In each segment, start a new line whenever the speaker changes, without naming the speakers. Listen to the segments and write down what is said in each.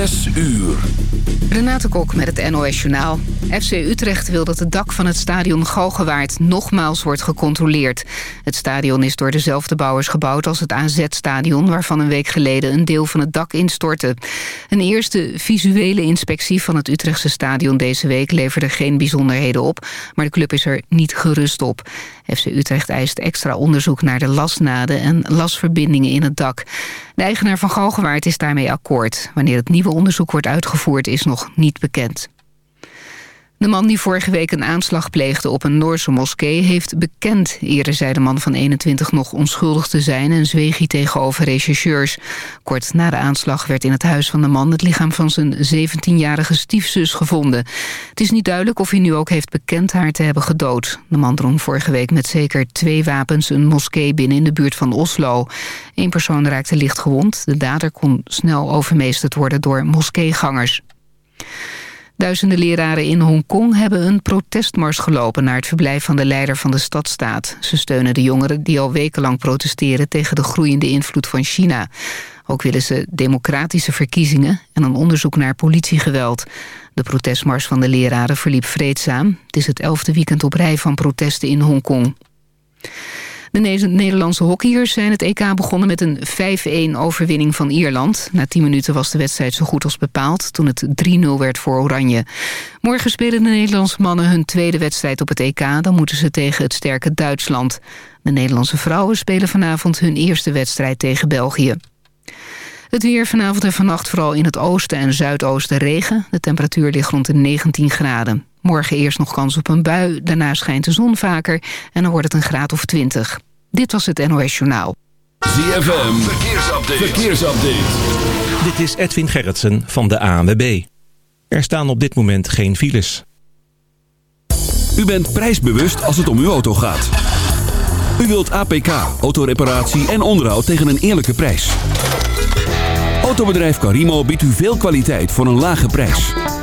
Uur.
Renate Kok met het NOS Journaal. FC Utrecht wil dat het dak van het stadion Galgenwaard nogmaals wordt gecontroleerd. Het stadion is door dezelfde bouwers gebouwd als het AZ-stadion... waarvan een week geleden een deel van het dak instortte. Een eerste visuele inspectie van het Utrechtse stadion deze week... leverde geen bijzonderheden op, maar de club is er niet gerust op. FC Utrecht eist extra onderzoek naar de lasnaden en lasverbindingen in het dak. De eigenaar van Galgenwaard is daarmee akkoord. Wanneer het nieuwe onderzoek wordt uitgevoerd is nog niet bekend. De man die vorige week een aanslag pleegde op een Noorse moskee heeft bekend. Eerder zei de man van 21 nog onschuldig te zijn en zweeg hij tegenover rechercheurs. Kort na de aanslag werd in het huis van de man het lichaam van zijn 17-jarige stiefzus gevonden. Het is niet duidelijk of hij nu ook heeft bekend haar te hebben gedood. De man drong vorige week met zeker twee wapens een moskee binnen in de buurt van Oslo. Eén persoon raakte licht gewond. De dader kon snel overmeesterd worden door moskeegangers. Duizenden leraren in Hongkong hebben een protestmars gelopen... naar het verblijf van de leider van de stadstaat. Ze steunen de jongeren die al wekenlang protesteren... tegen de groeiende invloed van China. Ook willen ze democratische verkiezingen... en een onderzoek naar politiegeweld. De protestmars van de leraren verliep vreedzaam. Het is het elfde weekend op rij van protesten in Hongkong. De Nederlandse hockeyers zijn het EK begonnen met een 5-1 overwinning van Ierland. Na 10 minuten was de wedstrijd zo goed als bepaald toen het 3-0 werd voor Oranje. Morgen spelen de Nederlandse mannen hun tweede wedstrijd op het EK. Dan moeten ze tegen het sterke Duitsland. De Nederlandse vrouwen spelen vanavond hun eerste wedstrijd tegen België. Het weer vanavond en vannacht vooral in het oosten en zuidoosten regen. De temperatuur ligt rond de 19 graden. Morgen eerst nog kans op een bui, daarna schijnt de zon vaker... en dan wordt het een graad of 20. Dit was het NOS Journaal.
ZFM, verkeersupdate. verkeersupdate.
Dit is Edwin Gerritsen van de ANWB. Er staan op dit moment geen files.
U bent prijsbewust als het om uw auto gaat. U wilt APK, autoreparatie en onderhoud tegen een eerlijke prijs. Autobedrijf Carimo biedt u veel kwaliteit voor een lage prijs.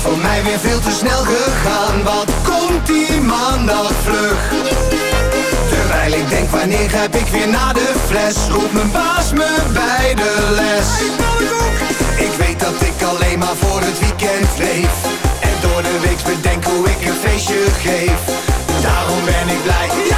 Voor mij weer veel te snel gegaan. Wat komt die maandag vlug? Terwijl ik denk, wanneer grijp ik weer naar de fles? Roept mijn baas me bij de les. Ik weet dat ik alleen maar voor het weekend leef. En door de week bedenk hoe ik een feestje geef. Daarom ben ik blij.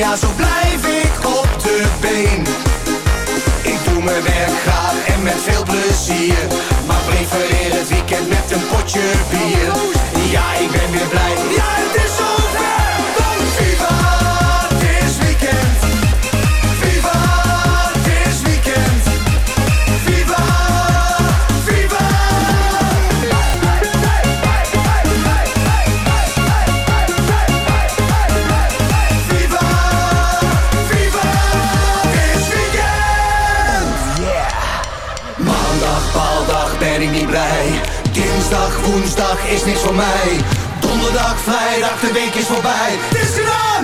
Ja, zo blijf ik op de been. Ik doe mijn werk graag en met veel plezier. Maar prefereer het weekend met een potje bier. Ja, ik ben weer blij. Ja, het is Woensdag is niks voor mij Donderdag, vrijdag, de week is voorbij Het is gedaan!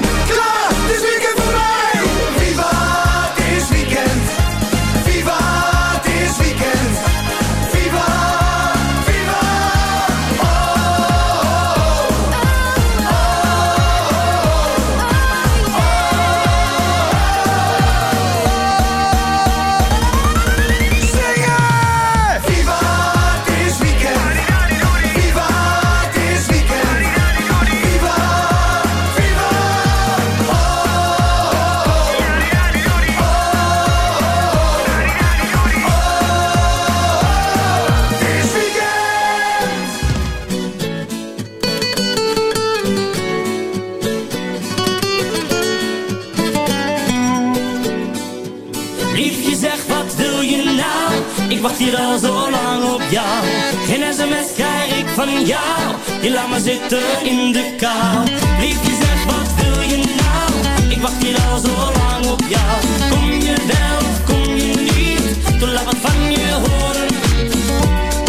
zitten in de kou. Liefje zeg, wat wil je nou? Ik wacht hier al zo lang op jou. Kom je wel, kom je niet? Toen laat wat van je horen.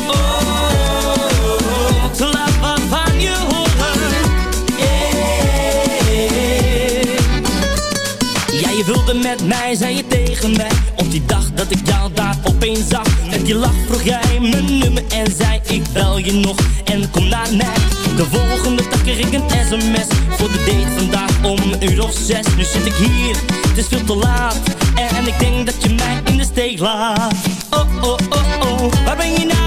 Oh, oh, oh. laat wat van je horen. Yeah. Je wilde met mij, zei je tegen mij. Op die dag dat ik jou daar opeens zag. Met die lach vroeg jij mijn nummer en zei ik bel je nog en kom naar mij. De volgende dag kreeg ik een sms voor de date vandaag om een uur of zes. Nu zit ik hier, het is veel te laat en ik denk dat je mij in de steek laat. Oh, oh, oh, oh, waar ben je nou?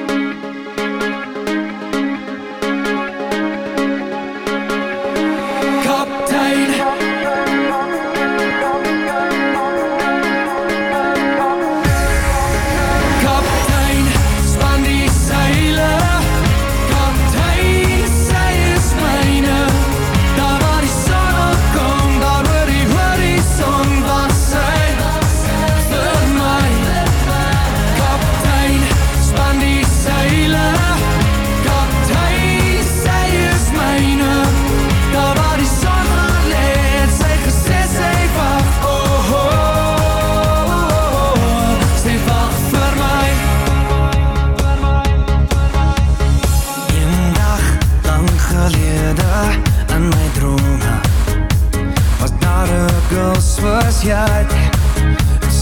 jij.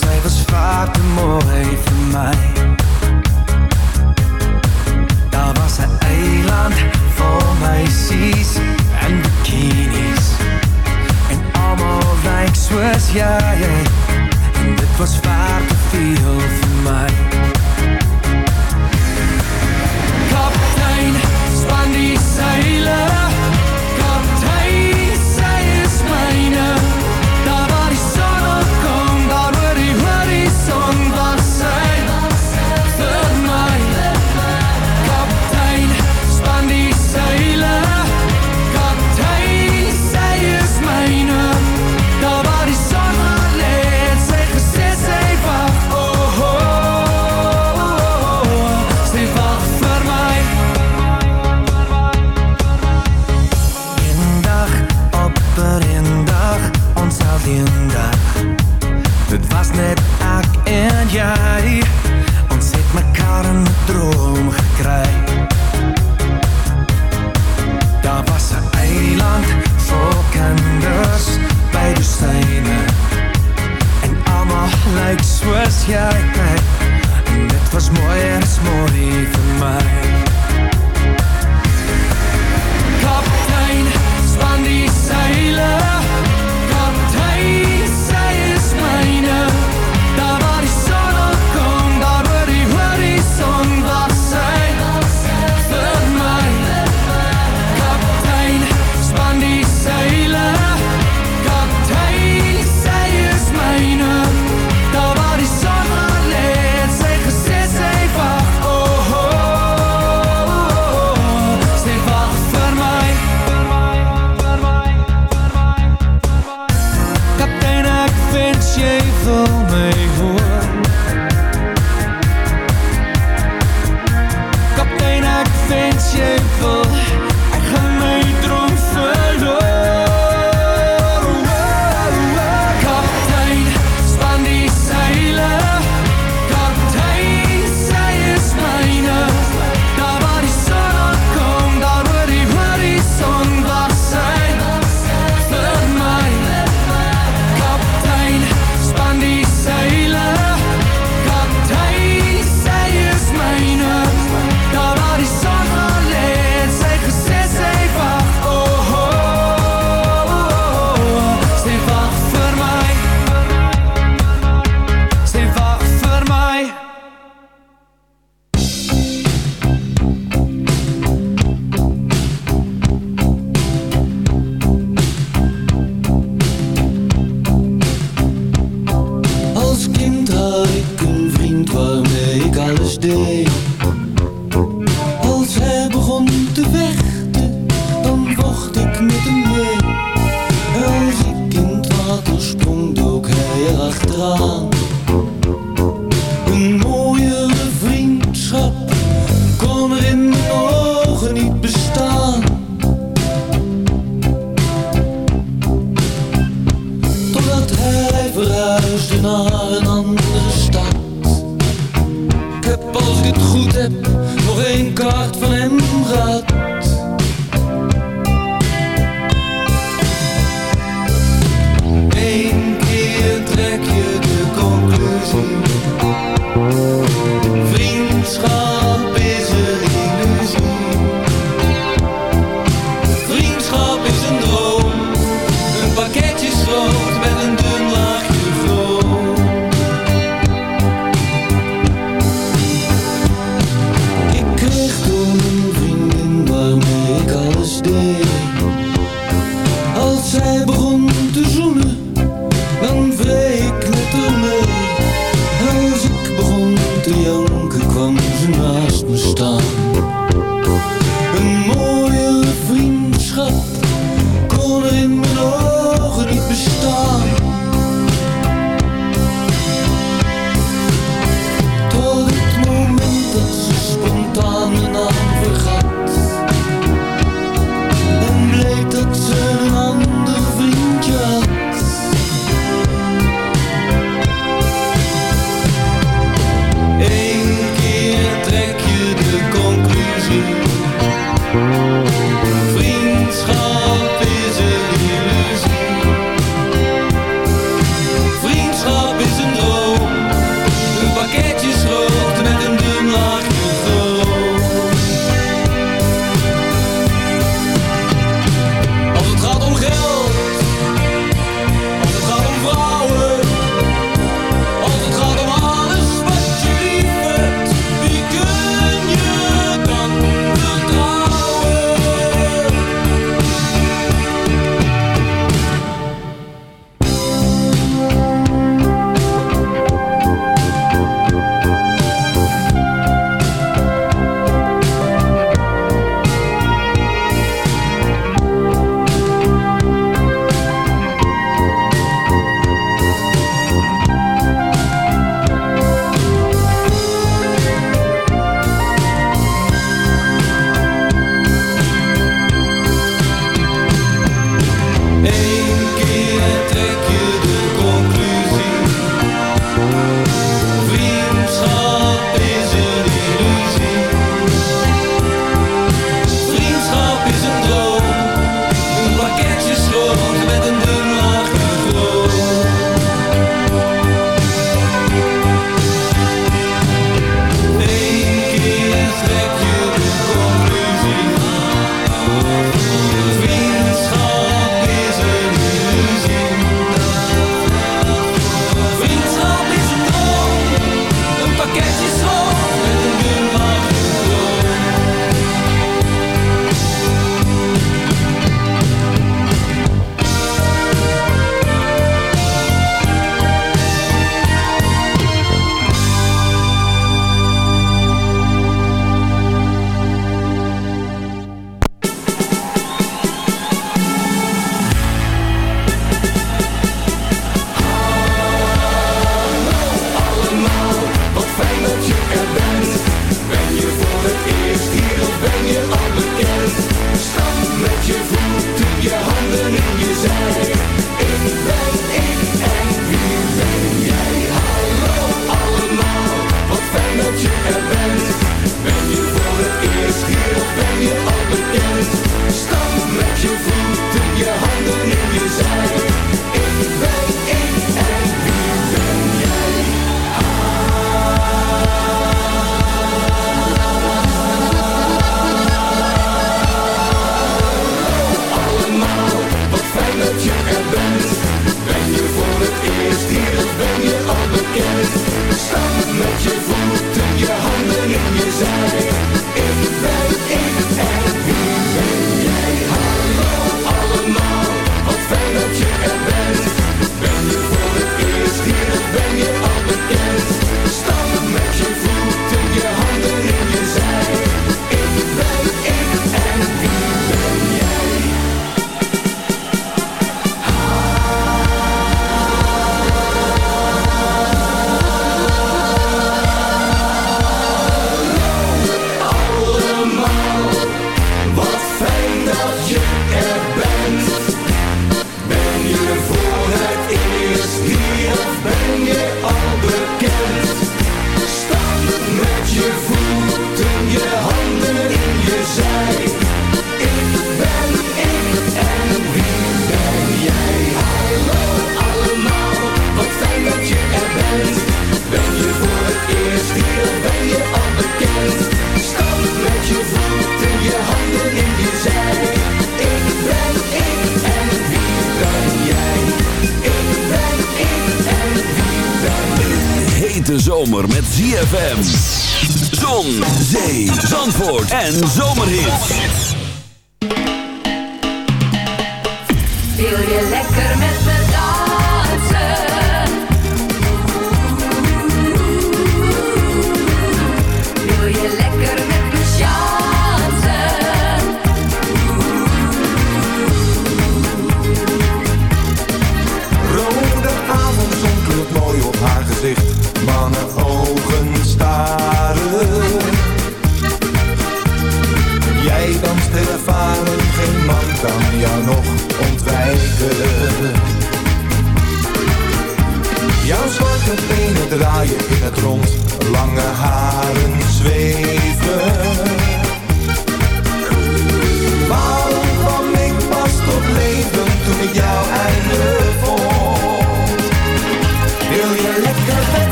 Zij was vaak te mooi voor mij. Daar was een eiland vol meisjes en bikinis. En allemaal lijks was jij. En dit was
vaak.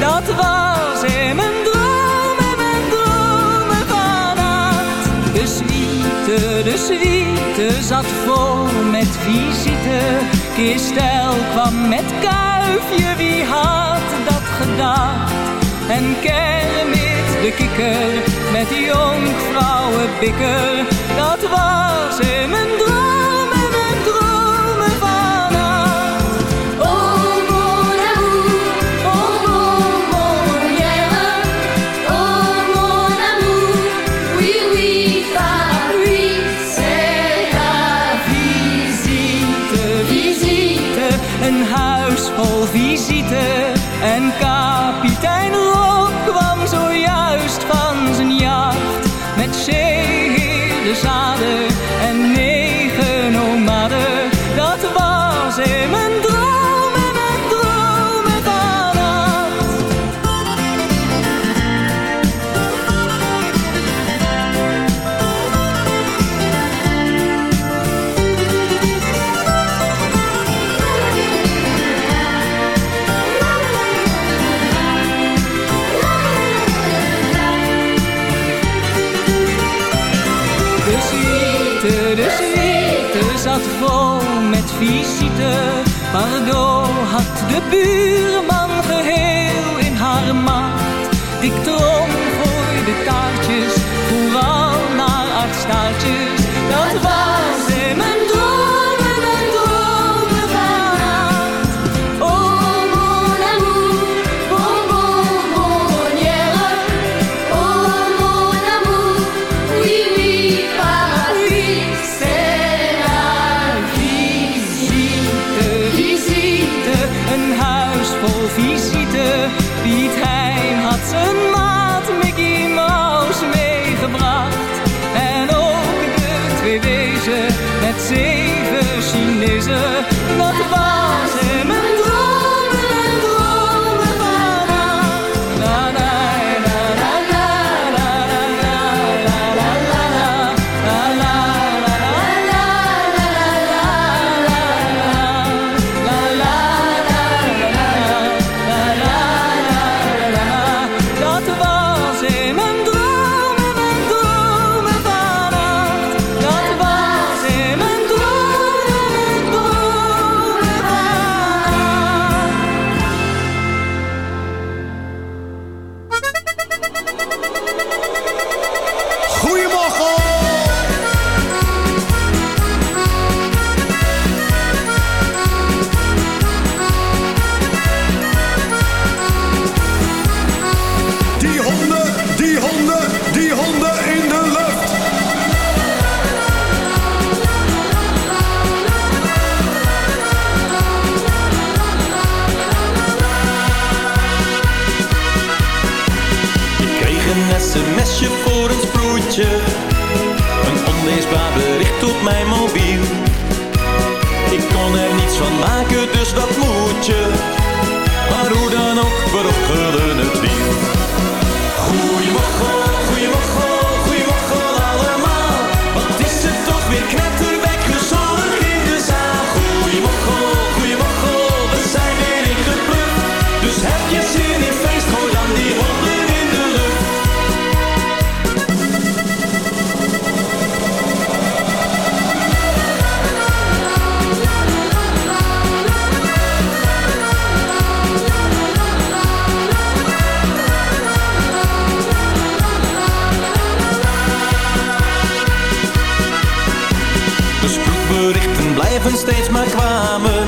dat
was in mijn droom en mijn dromen vannacht. De suite, de suite zat vol met visite. Kistel kwam met kuifje, wie had dat gedacht? En Kermit de kikker met die jonkvrouwen dat was in mijn droom. zat vol met
visite. pardon, had de buurman geheel in haar maat.
Ik droom sms'je voor een sproetje. Een onleesbaar bericht op mijn mobiel. Ik kon er niets van maken, dus wat moet je? Maar hoe dan ook, we het steeds maar kwamen.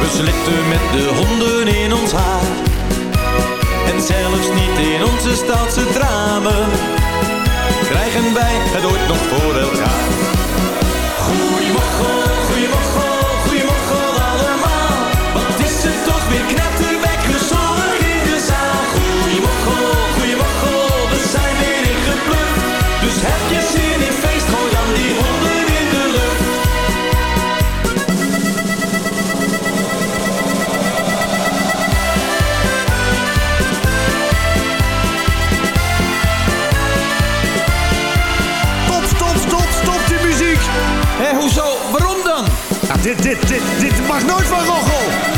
We slikten met de honden in ons haar. En zelfs niet in onze stadse dramen. Krijgen wij het ooit nog voor elkaar. Goeiemorgen, goeiemorgen.
dit, dit, dit, dit mag nooit van Roggel.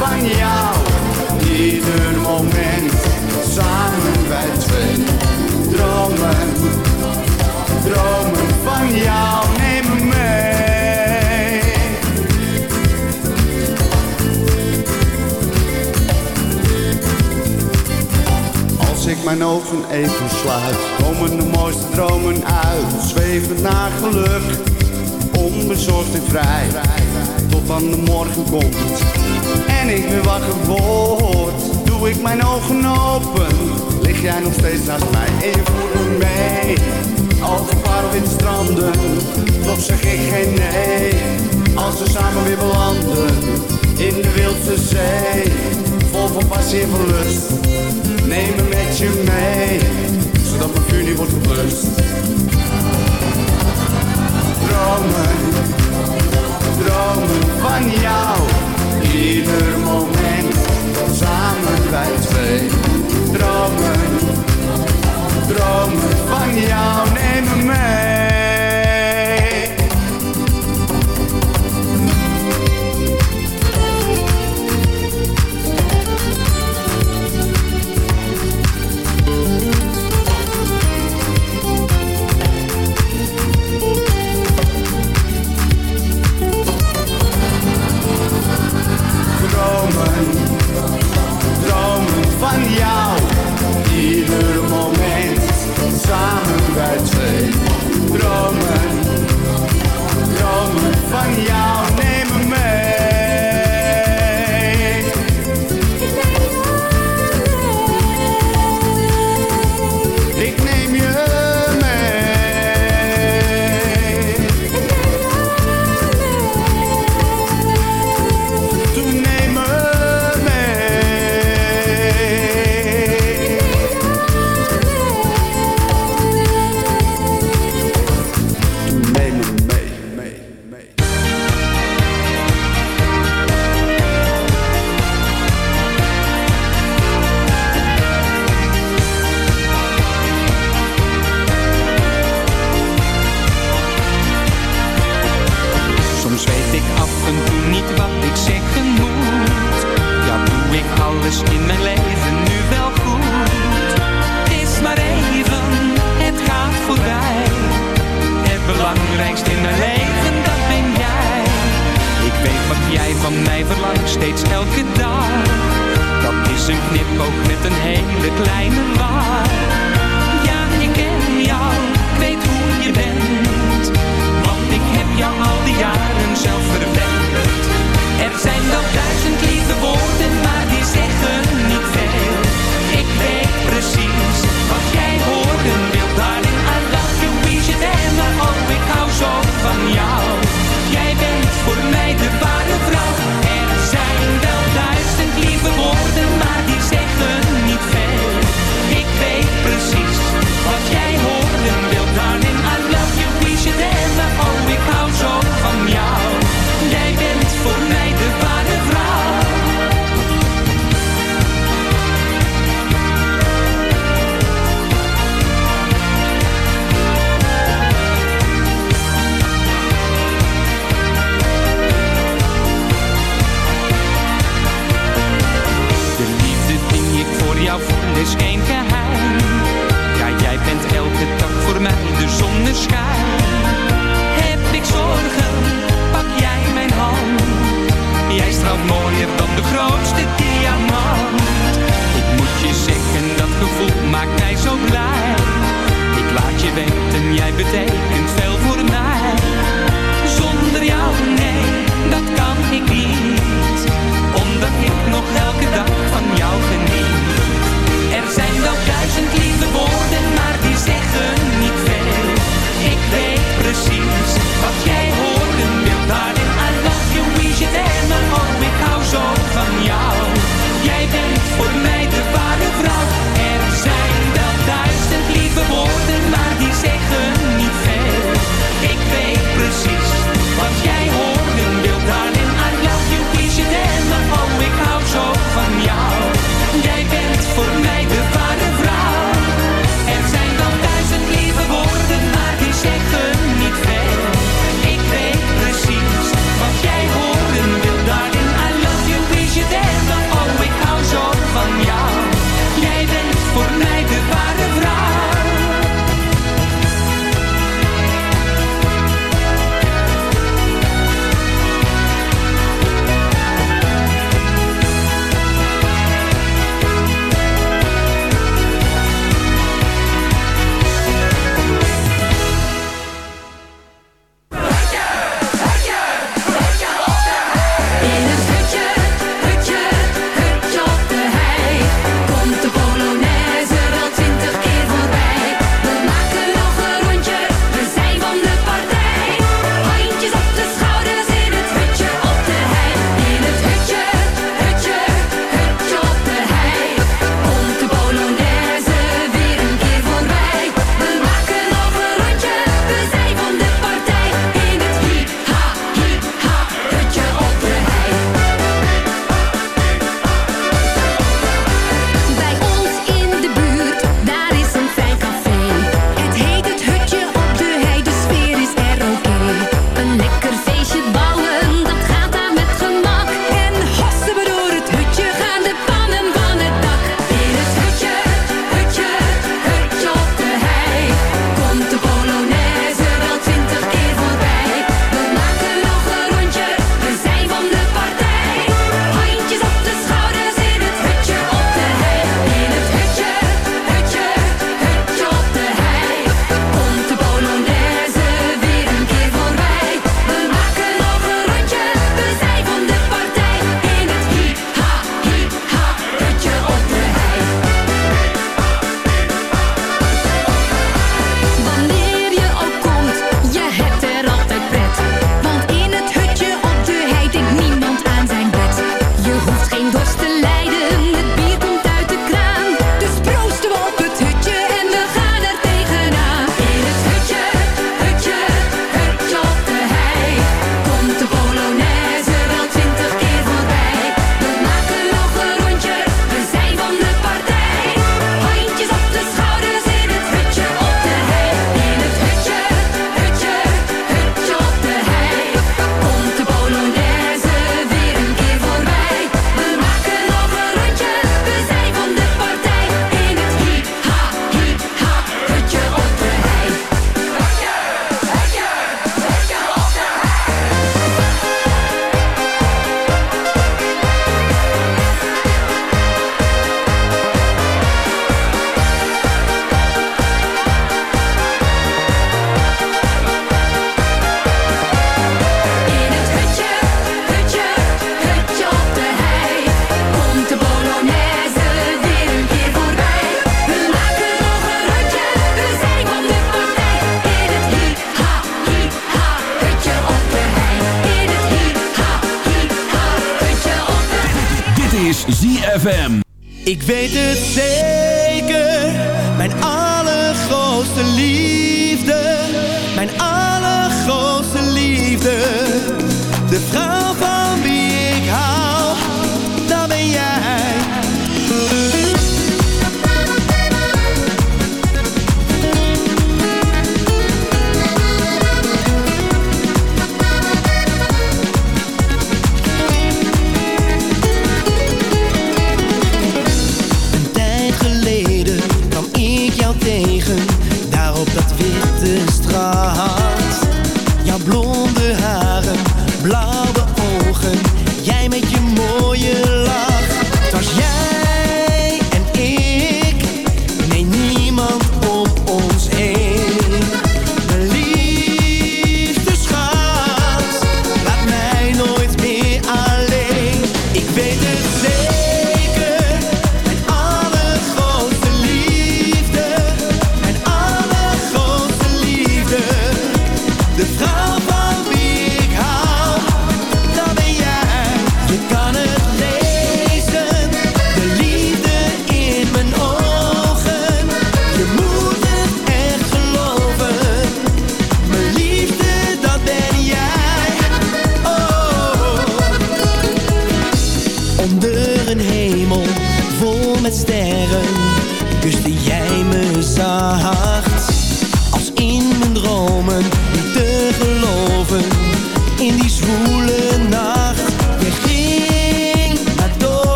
van jou. Ieder moment, samen wij twee. Dromen, dromen van jou, neem me mee. Als ik mijn ogen even sluit, komen de mooiste dromen uit. Zweven naar geluk, onbezorgd en vrij. Tot dan de morgen komt en ik weer wakker word Doe ik mijn ogen open? Lig jij nog steeds naast mij? En je voert me mee. Over parwit stranden Toch zeg ik geen nee. Als we samen weer belanden In de wilde zee. Vol van passie en van lust Neem me met je mee. Zodat mijn vuur niet wordt geblust. Dromen Dromen van jou. Ieder moment, samen wij twee. Dromen, dromen van jou nemen mee.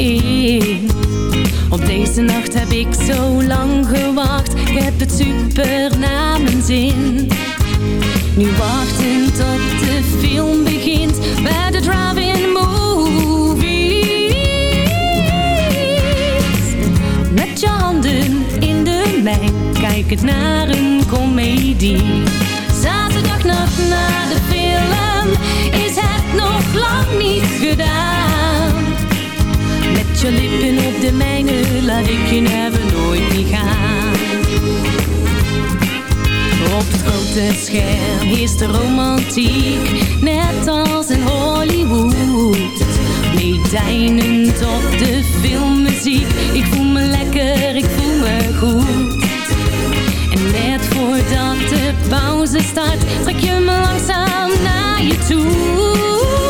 Op
deze nacht heb ik zo lang gewacht, ik heb het super naar mijn zin. Nu wachten tot de film begint bij de drive-in movies. Met je handen in de mijn, kijk het naar een komedie. Zaterdagnacht na de film is het nog lang niet gedaan. Je lippen op de mijne laat ik je never nooit meer gaan. Op het grote scherm is de romantiek, net als in Hollywood. Meedijnend op de filmmuziek, ik voel me lekker, ik voel me goed. En net voordat de pauze start, trek je me langzaam naar je toe.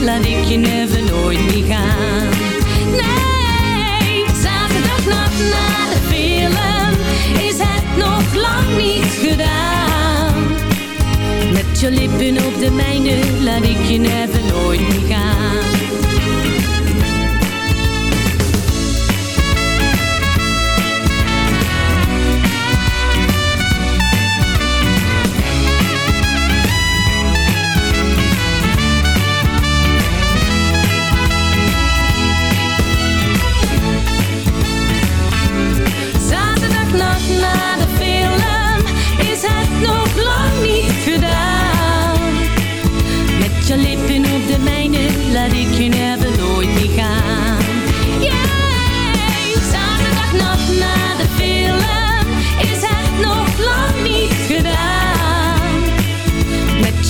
laat ik je never nooit meer gaan. Nee, zaterdagnacht na de film is het nog lang niet gedaan. Met je lippen op de mijne laat ik je never nooit meer gaan.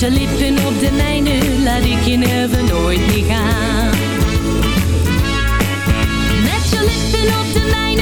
je lippen op de mijne, laat ik je nerven nooit meer gaan. Met je lippen op de mijne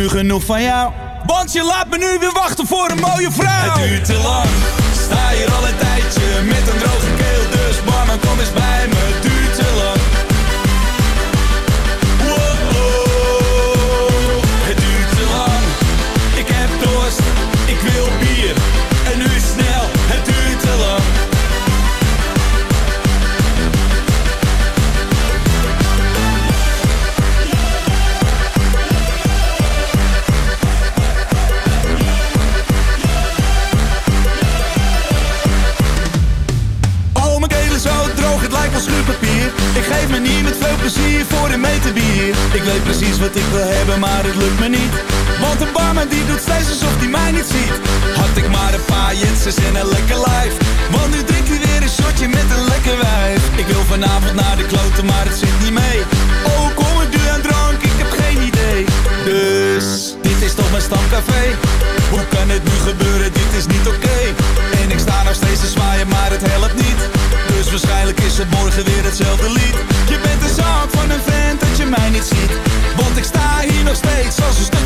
nu
genoeg van jou. Want je laat me nu weer wachten voor een mooie vrouw. Het duurt te lang, sta hier al een tijdje met een droge keel. Dus mama, kom eens bij me. het lukt me niet. Want de barman die doet steeds alsof hij mij niet ziet. Had ik maar een paar Jensens en een lekker lijf. Want nu drinkt hij weer een shotje met een lekker wijf. Ik wil vanavond naar de kloten, maar het zit niet mee. Oh, kom ik nu aan drank? Ik heb geen idee. Dus, dit is toch mijn stamcafé. Hoe kan het nu gebeuren? Dit is niet oké. En ik sta nog steeds te zwaaien, maar het helpt niet. Dus waarschijnlijk is het morgen weer als een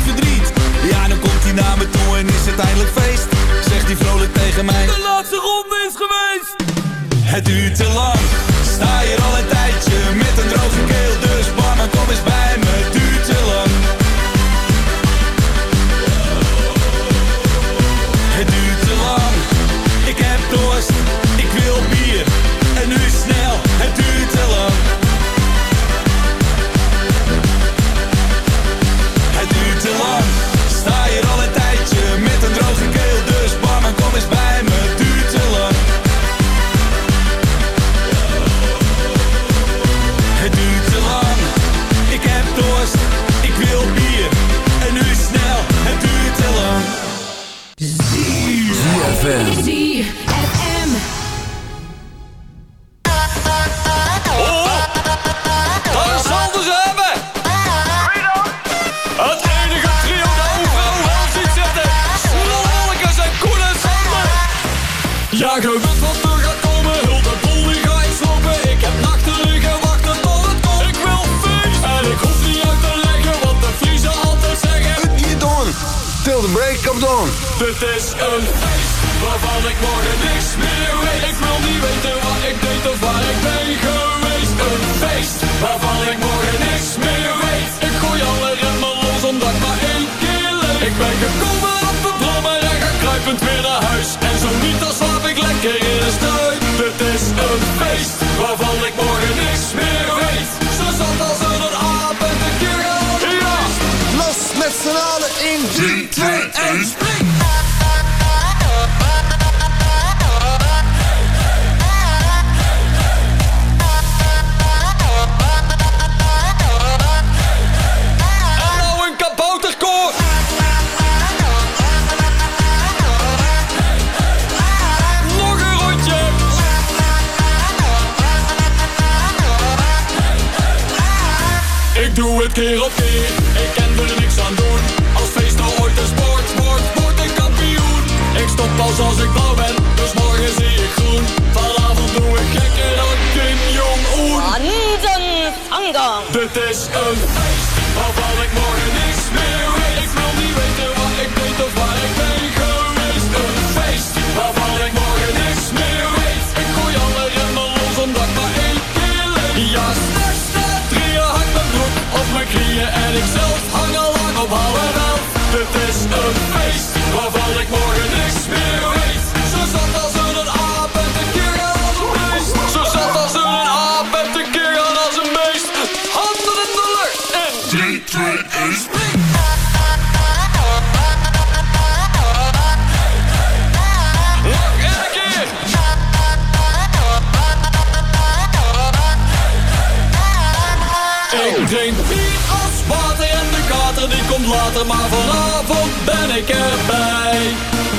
bij.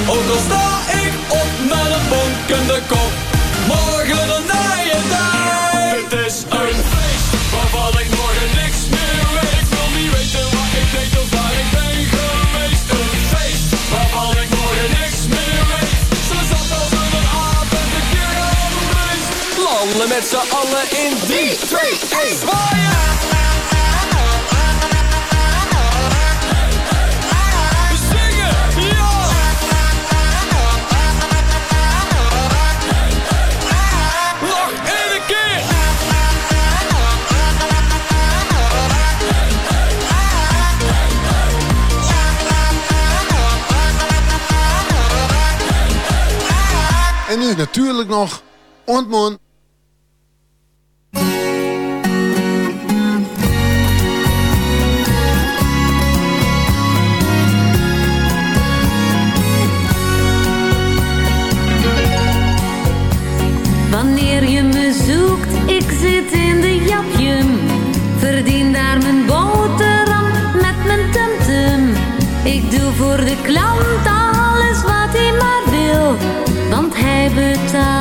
Ook al sta ik
op met een bonkende kop. Morgen een nije dag. Het is een feest waarvan ik morgen niks meer weet. Ik wil niet weten wat ik deed of waar ik ben geweest. Een feest waarvan ik morgen niks meer weet. Ze zat als een aap en de keer aan Landen met
z'n allen in 3, 2, 1, zwaaien.
natuurlijk nog. Ontmoen.
The time.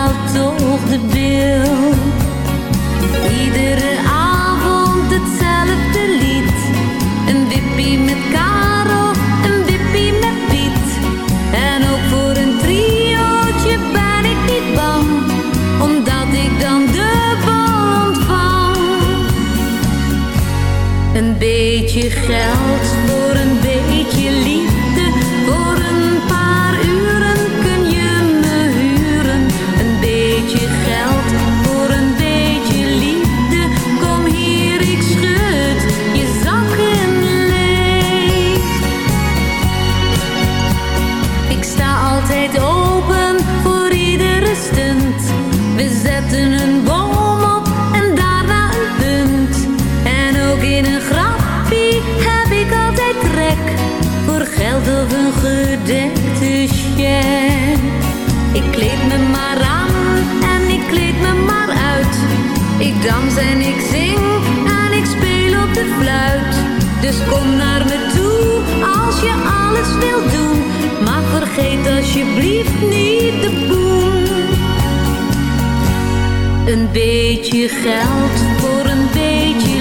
Alsjeblieft niet de boel. Een beetje geld voor een beetje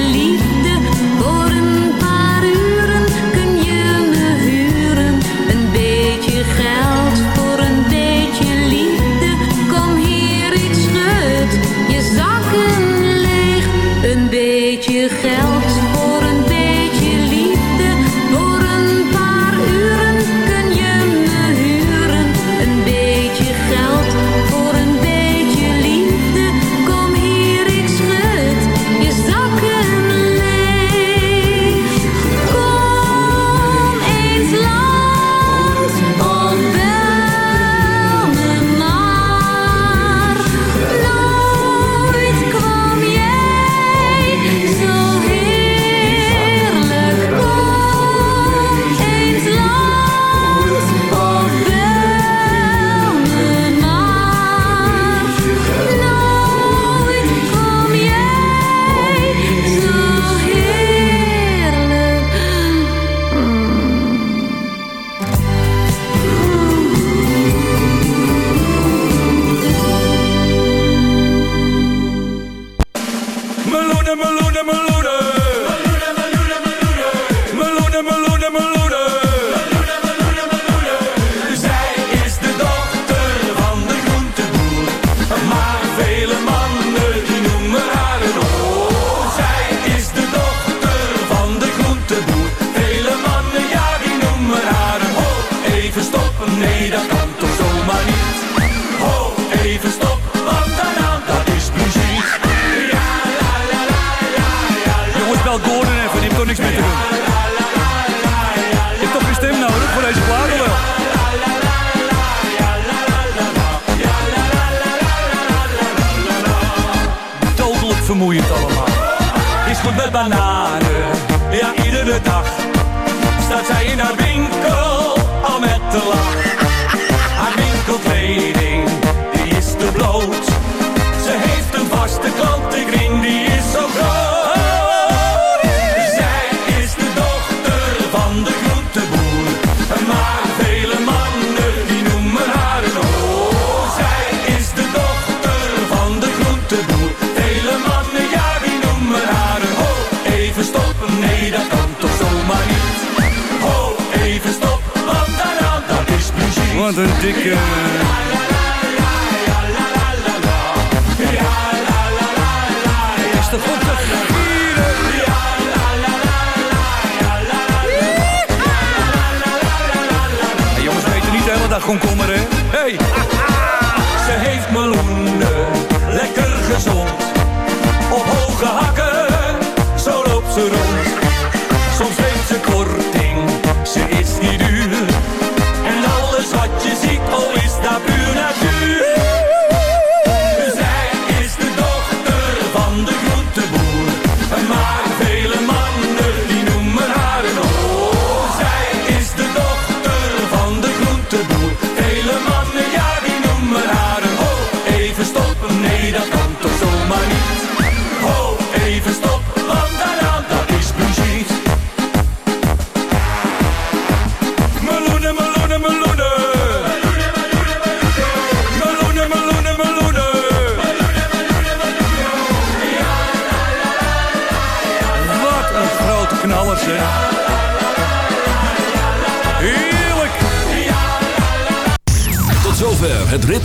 Wat een dikke...